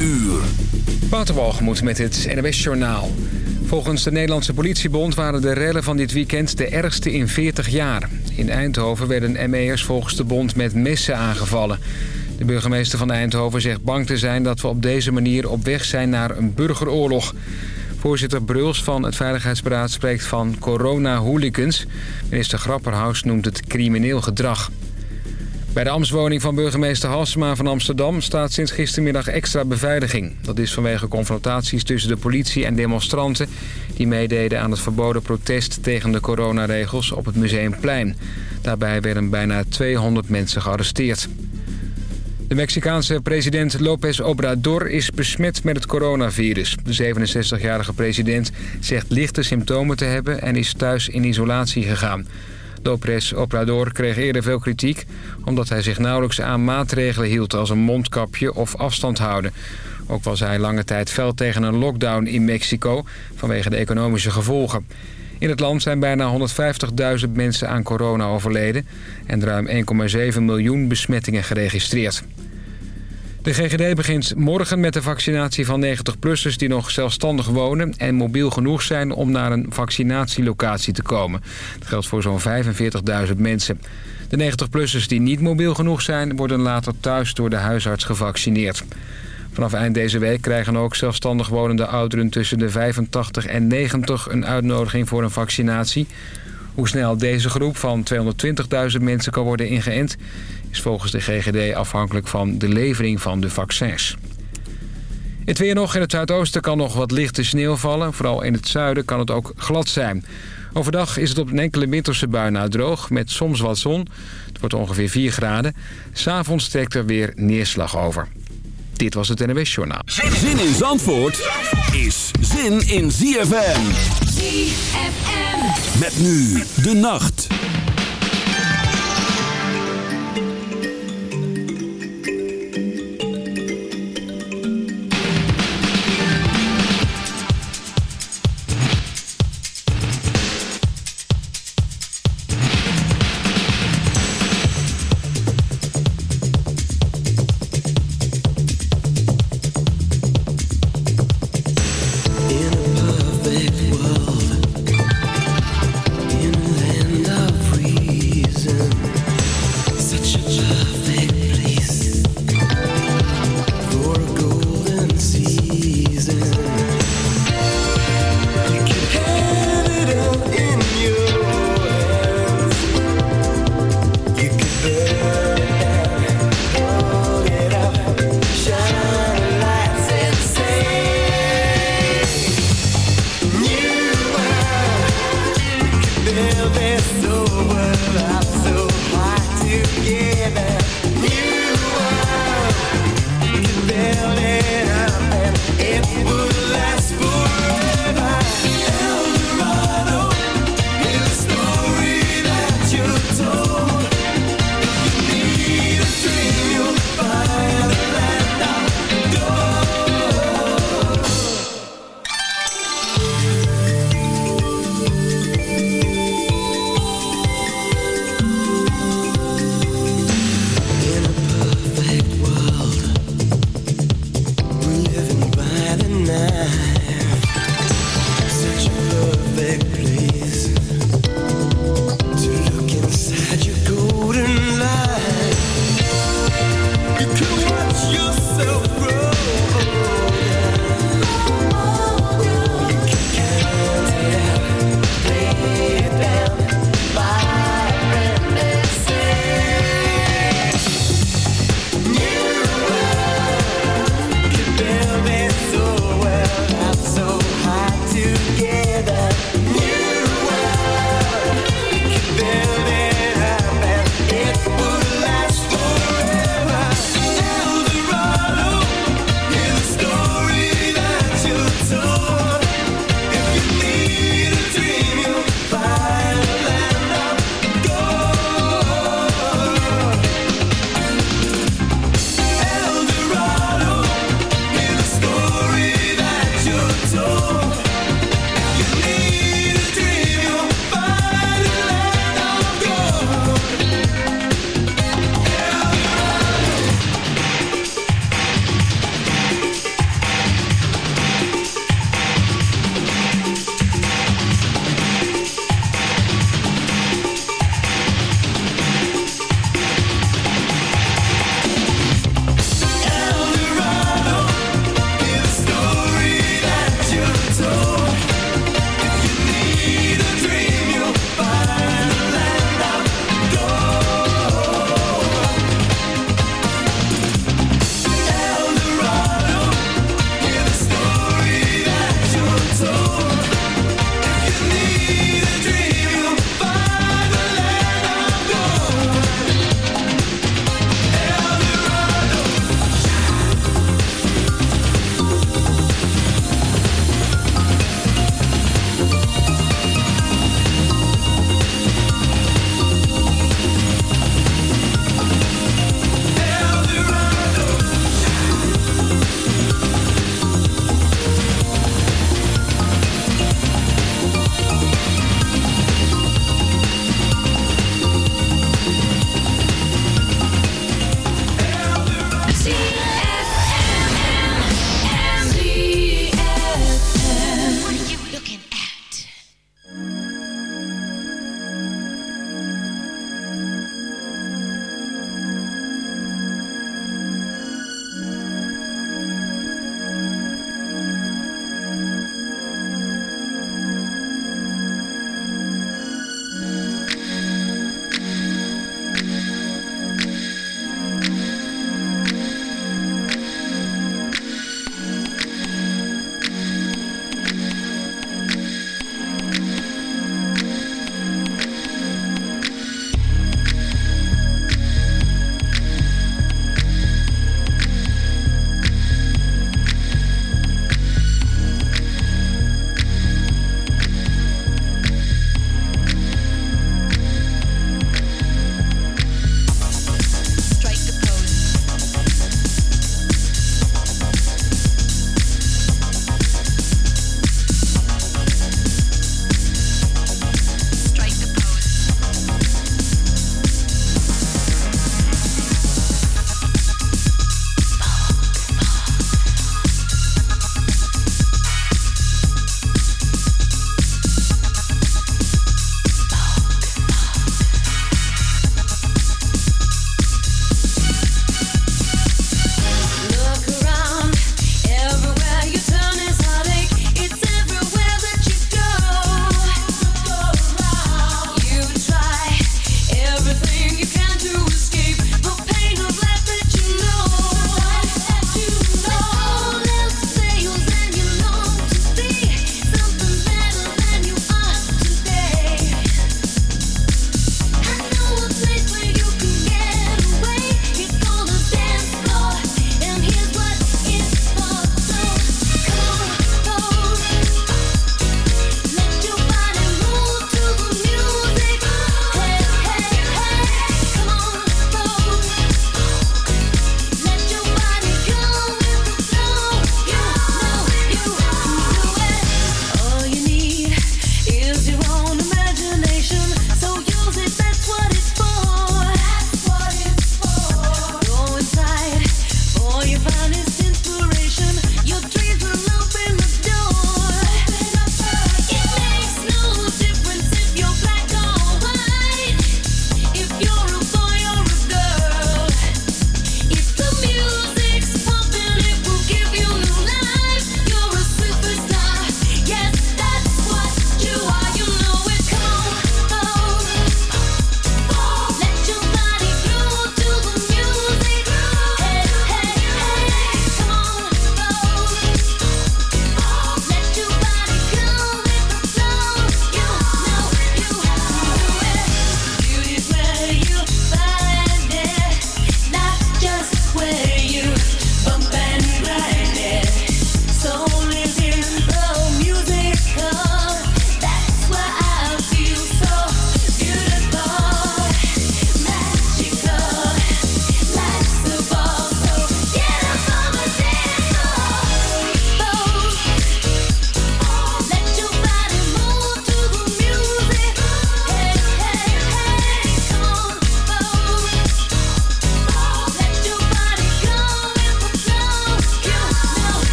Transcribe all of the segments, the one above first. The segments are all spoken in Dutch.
uur. Waterwalgemoed met het NWS Journaal. Volgens de Nederlandse politiebond waren de rellen van dit weekend de ergste in 40 jaar. In Eindhoven werden ME'ers volgens de bond met messen aangevallen. De burgemeester van Eindhoven zegt bang te zijn dat we op deze manier op weg zijn naar een burgeroorlog. Voorzitter Bruls van het Veiligheidsberaad spreekt van corona-hooligans. Minister Grapperhaus noemt het crimineel gedrag. Bij de ambtswoning van burgemeester Halsema van Amsterdam staat sinds gistermiddag extra beveiliging. Dat is vanwege confrontaties tussen de politie en demonstranten... die meededen aan het verboden protest tegen de coronaregels op het Museumplein. Daarbij werden bijna 200 mensen gearresteerd. De Mexicaanse president López Obrador is besmet met het coronavirus. De 67-jarige president zegt lichte symptomen te hebben en is thuis in isolatie gegaan. López Obrador kreeg eerder veel kritiek... omdat hij zich nauwelijks aan maatregelen hield als een mondkapje of afstand houden. Ook was hij lange tijd fel tegen een lockdown in Mexico... vanwege de economische gevolgen. In het land zijn bijna 150.000 mensen aan corona overleden... en ruim 1,7 miljoen besmettingen geregistreerd. De GGD begint morgen met de vaccinatie van 90-plussers die nog zelfstandig wonen... en mobiel genoeg zijn om naar een vaccinatielocatie te komen. Dat geldt voor zo'n 45.000 mensen. De 90-plussers die niet mobiel genoeg zijn... worden later thuis door de huisarts gevaccineerd. Vanaf eind deze week krijgen ook zelfstandig wonende ouderen tussen de 85 en 90 een uitnodiging voor een vaccinatie. Hoe snel deze groep van 220.000 mensen kan worden ingeënt... is volgens de GGD afhankelijk van de levering van de vaccins. Het weer nog. In het zuidoosten kan nog wat lichte sneeuw vallen. Vooral in het zuiden kan het ook glad zijn. Overdag is het op een enkele winterse bui na droog, met soms wat zon. Het wordt ongeveer 4 graden. S'avonds trekt er weer neerslag over. Dit was het NWS Journaal. Zin in Zandvoort is zin in ZFM. Met nu de nacht.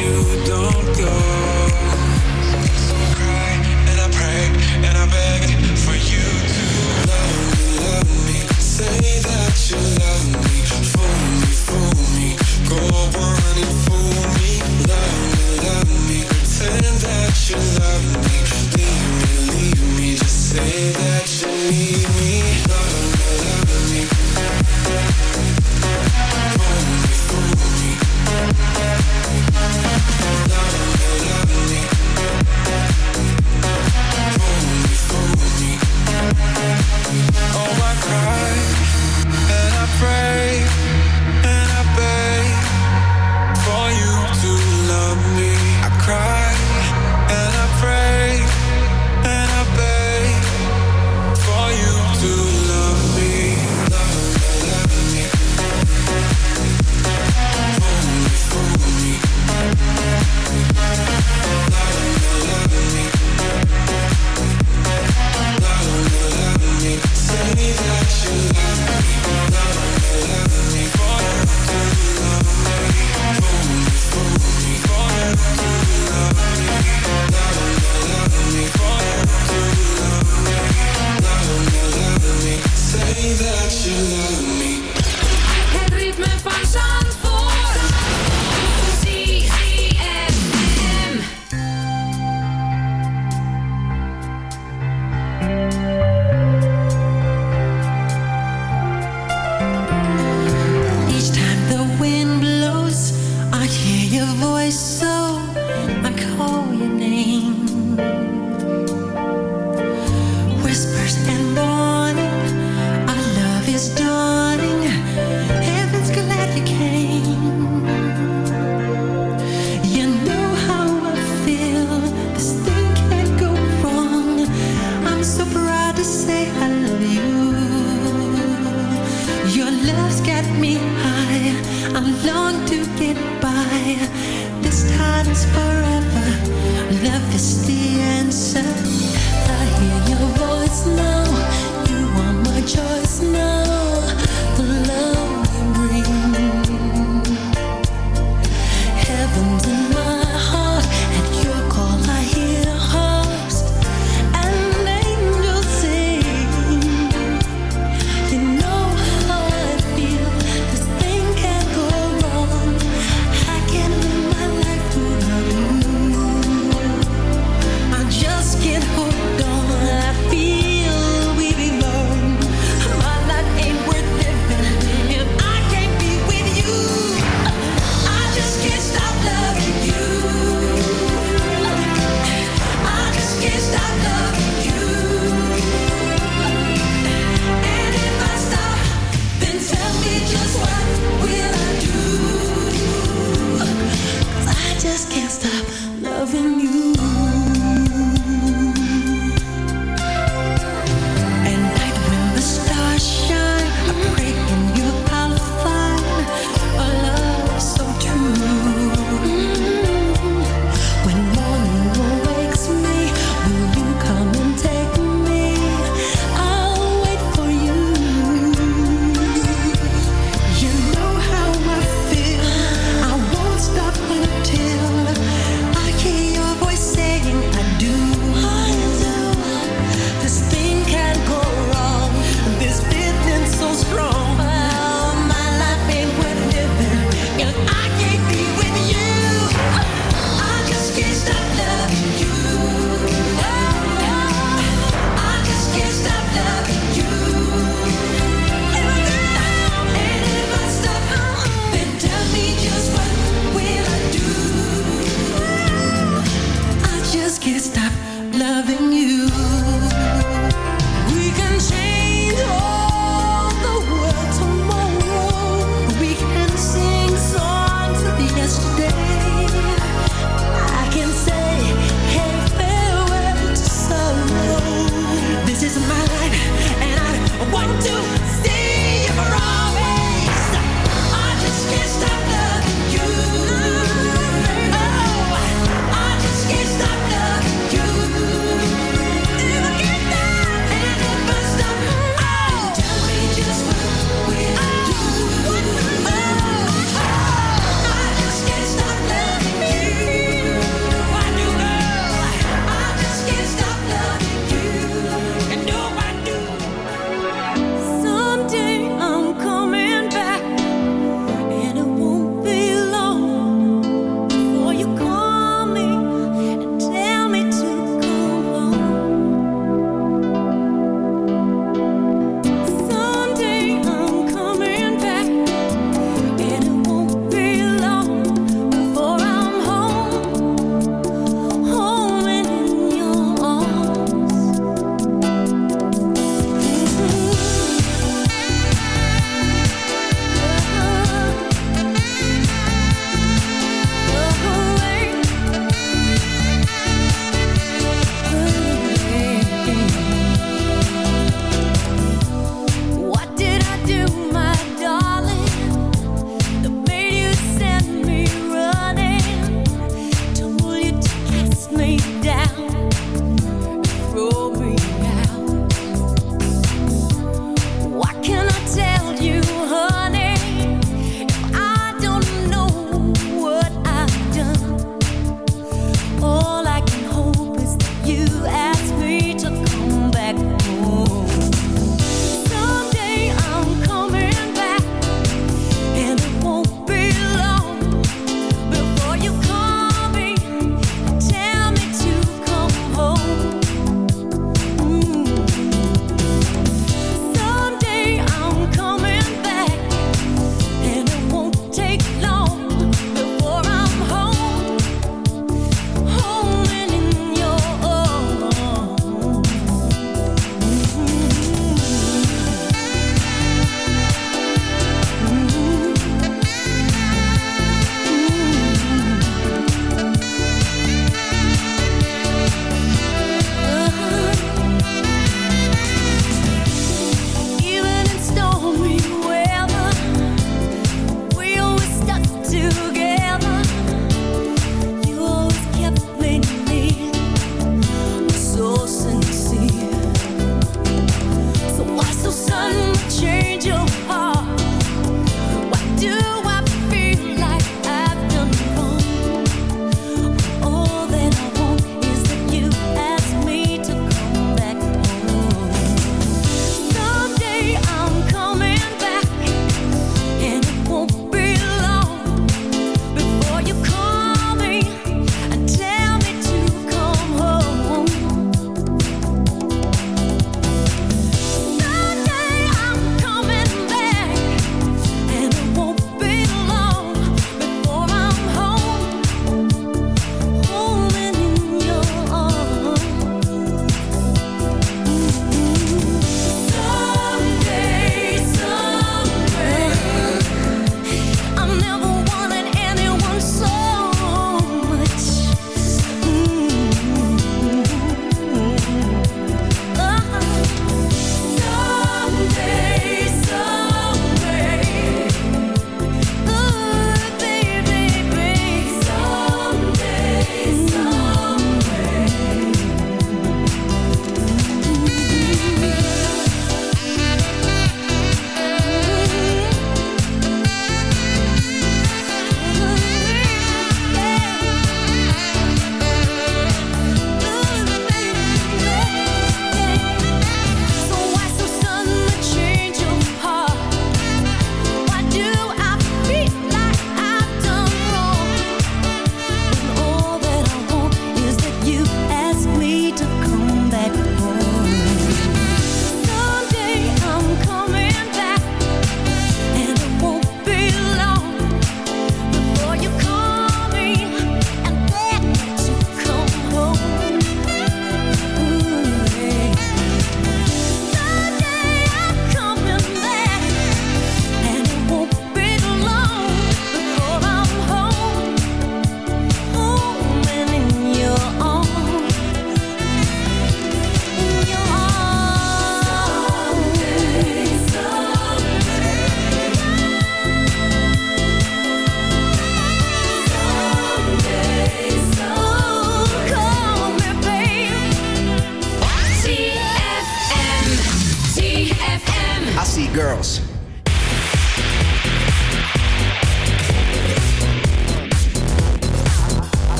you don't go.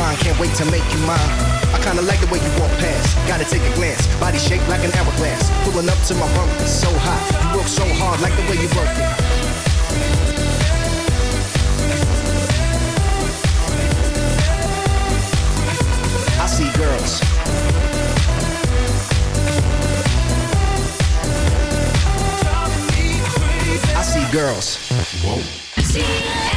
fine, can't wait to make you mine. I kinda like the way you walk past, gotta take a glance. Body shaped like an hourglass, pulling up to my bunk, it's so hot. You work so hard, like the way you work it. I see girls. I see girls. Whoa.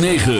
106.9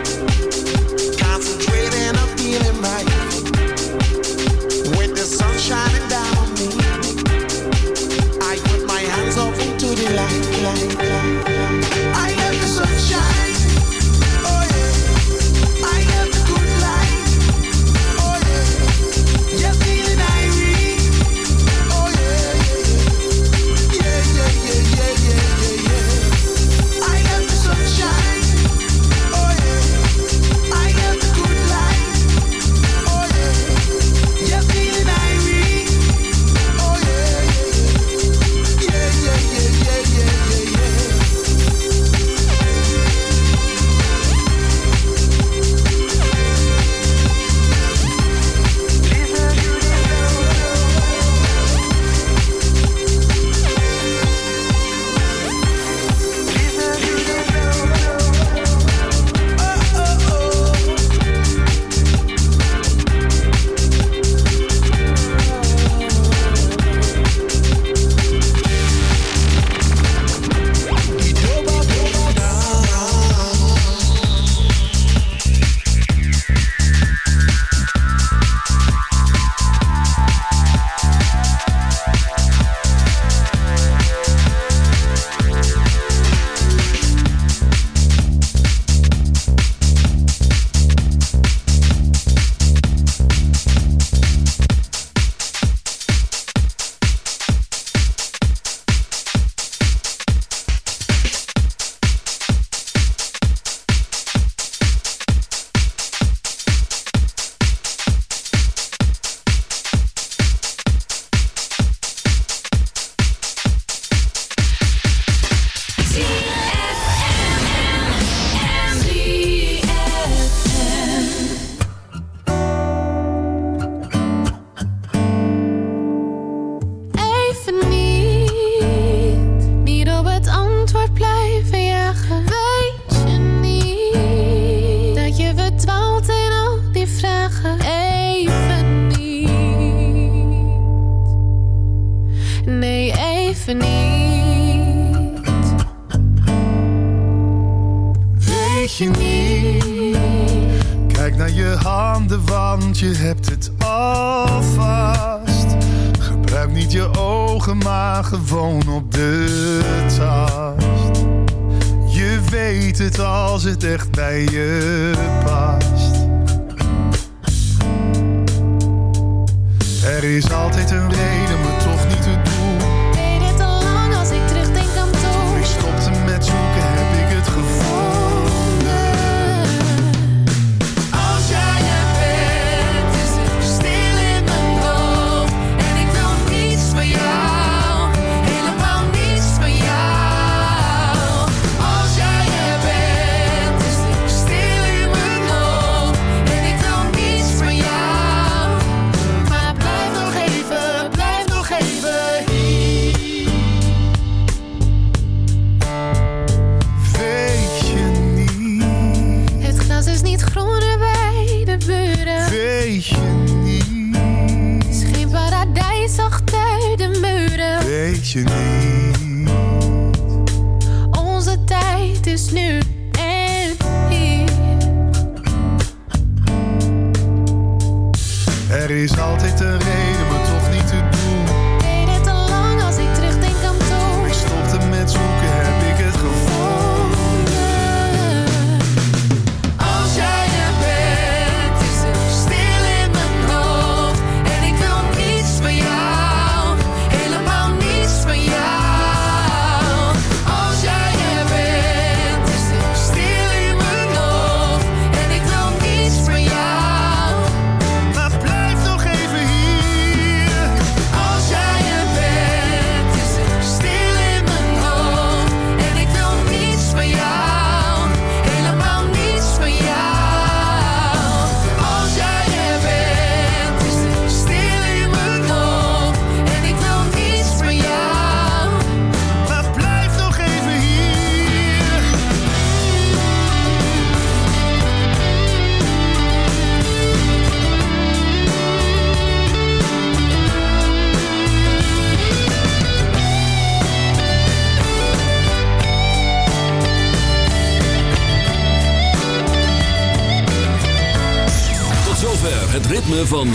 you need